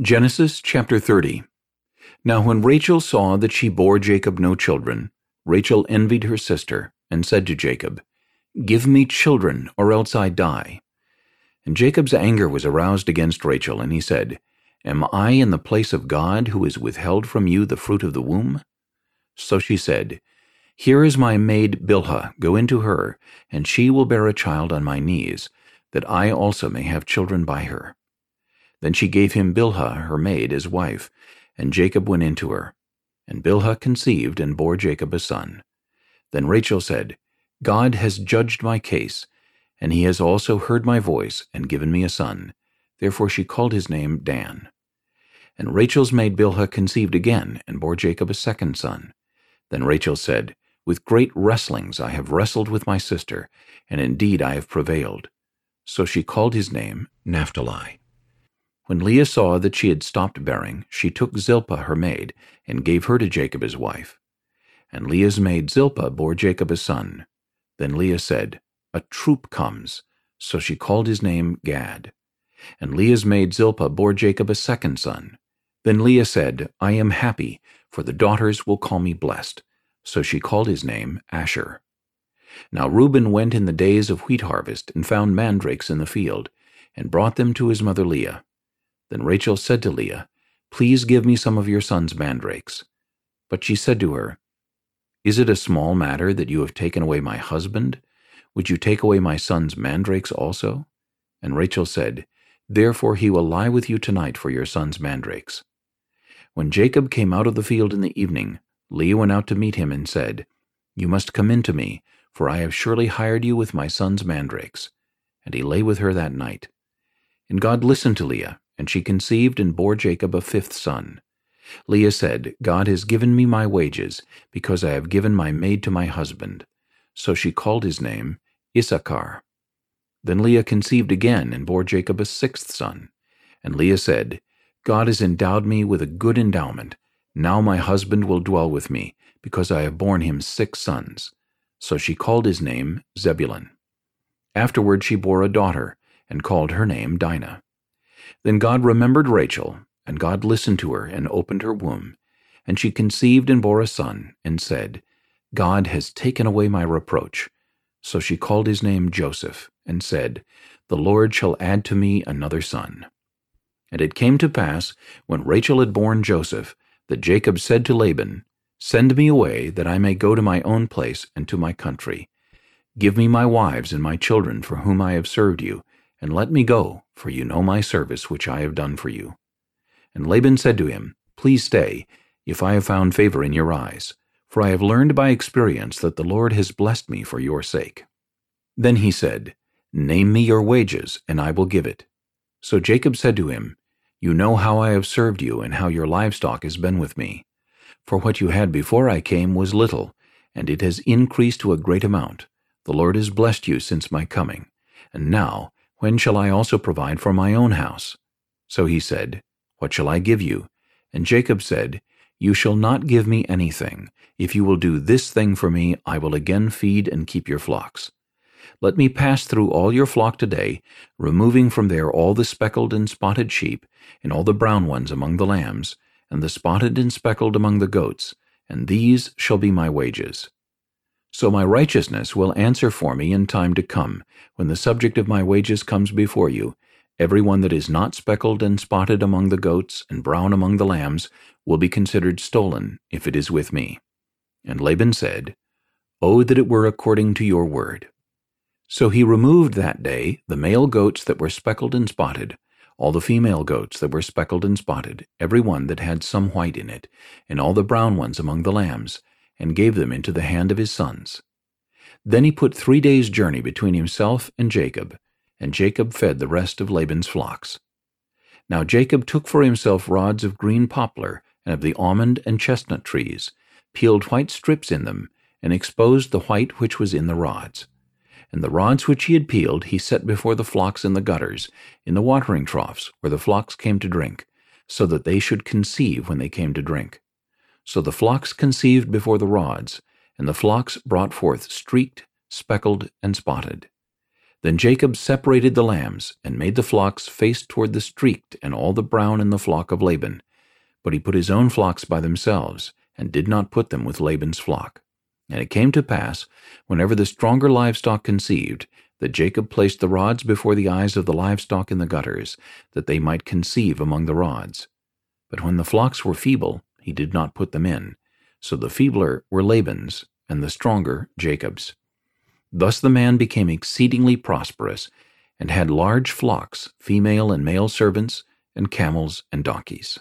Genesis chapter 30 Now when Rachel saw that she bore Jacob no children, Rachel envied her sister, and said to Jacob, Give me children, or else I die. And Jacob's anger was aroused against Rachel, and he said, Am I in the place of God, who has withheld from you the fruit of the womb? So she said, Here is my maid Bilhah, go into her, and she will bear a child on my knees, that I also may have children by her. Then she gave him Bilhah, her maid, as wife, and Jacob went in to her. And Bilhah conceived and bore Jacob a son. Then Rachel said, God has judged my case, and he has also heard my voice and given me a son. Therefore she called his name Dan. And Rachel's maid Bilhah conceived again and bore Jacob a second son. Then Rachel said, With great wrestlings I have wrestled with my sister, and indeed I have prevailed. So she called his name Naphtali. When Leah saw that she had stopped bearing, she took Zilpah her maid, and gave her to Jacob his wife. And Leah's maid Zilpah bore Jacob a son. Then Leah said, A troop comes. So she called his name Gad. And Leah's maid Zilpah bore Jacob a second son. Then Leah said, I am happy, for the daughters will call me blessed. So she called his name Asher. Now Reuben went in the days of wheat harvest, and found mandrakes in the field, and brought them to his mother Leah. Then Rachel said to Leah, Please give me some of your son's mandrakes. But she said to her, Is it a small matter that you have taken away my husband? Would you take away my son's mandrakes also? And Rachel said, Therefore he will lie with you tonight for your son's mandrakes. When Jacob came out of the field in the evening, Leah went out to meet him and said, You must come in to me, for I have surely hired you with my son's mandrakes. And he lay with her that night. And God listened to Leah, and she conceived and bore Jacob a fifth son. Leah said, God has given me my wages, because I have given my maid to my husband. So she called his name Issachar. Then Leah conceived again and bore Jacob a sixth son. And Leah said, God has endowed me with a good endowment. Now my husband will dwell with me, because I have borne him six sons. So she called his name Zebulun. Afterward she bore a daughter, and called her name Dinah. Then God remembered Rachel, and God listened to her and opened her womb. And she conceived and bore a son, and said, God has taken away my reproach. So she called his name Joseph, and said, The Lord shall add to me another son. And it came to pass, when Rachel had borne Joseph, that Jacob said to Laban, Send me away, that I may go to my own place and to my country. Give me my wives and my children for whom I have served you, and let me go, for you know my service which I have done for you. And Laban said to him, Please stay, if I have found favor in your eyes, for I have learned by experience that the Lord has blessed me for your sake. Then he said, Name me your wages, and I will give it. So Jacob said to him, You know how I have served you, and how your livestock has been with me. For what you had before I came was little, and it has increased to a great amount. The Lord has blessed you since my coming. And now, when shall I also provide for my own house? So he said, What shall I give you? And Jacob said, You shall not give me anything. If you will do this thing for me, I will again feed and keep your flocks. Let me pass through all your flock today, removing from there all the speckled and spotted sheep, and all the brown ones among the lambs, and the spotted and speckled among the goats, and these shall be my wages. So my righteousness will answer for me in time to come, when the subject of my wages comes before you. Every one that is not speckled and spotted among the goats and brown among the lambs will be considered stolen, if it is with me. And Laban said, Oh, that it were according to your word. So he removed that day the male goats that were speckled and spotted, all the female goats that were speckled and spotted, every one that had some white in it, and all the brown ones among the lambs, and gave them into the hand of his sons. Then he put three days' journey between himself and Jacob, and Jacob fed the rest of Laban's flocks. Now Jacob took for himself rods of green poplar and of the almond and chestnut trees, peeled white strips in them, and exposed the white which was in the rods. And the rods which he had peeled he set before the flocks in the gutters, in the watering troughs, where the flocks came to drink, so that they should conceive when they came to drink. So the flocks conceived before the rods, and the flocks brought forth streaked, speckled, and spotted. Then Jacob separated the lambs, and made the flocks face toward the streaked and all the brown in the flock of Laban. But he put his own flocks by themselves, and did not put them with Laban's flock. And it came to pass, whenever the stronger livestock conceived, that Jacob placed the rods before the eyes of the livestock in the gutters, that they might conceive among the rods. But when the flocks were feeble, he did not put them in. So the feebler were Laban's, and the stronger Jacob's. Thus the man became exceedingly prosperous, and had large flocks, female and male servants, and camels and donkeys.